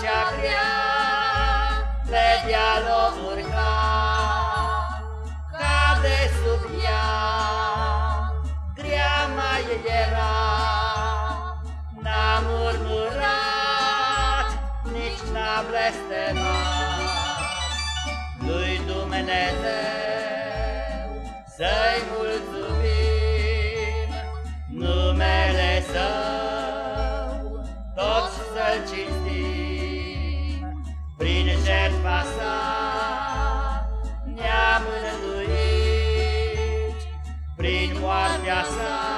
cea grea, pe deală urca, cade sub ea, grea mai era, n-a murmurat, nici n-a blestemat. Prin moartea Sa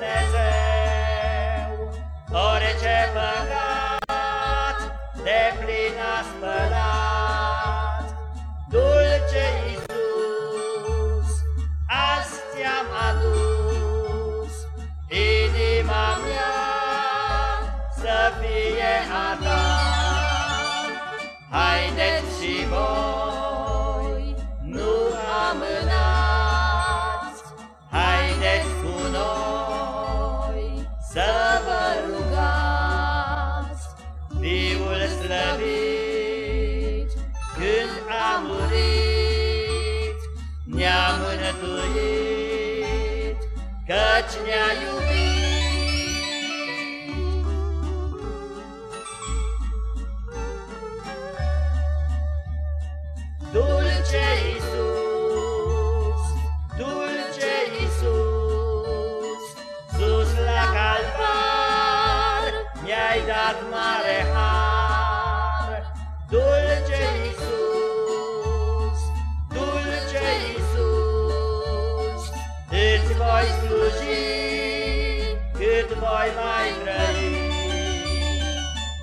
Dumnezeu, orice păcat Fiul slăvit, când a murit, ne-a mânătuit, căci ne-a iubit. Dulce Iisus, dulce Iisus, sus la calvar mi-ai dat mare voi mai trăi.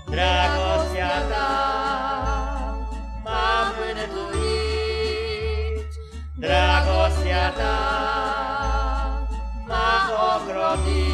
Dragostea ta m-a mântuit, Dragostea ta m-a ocrotit.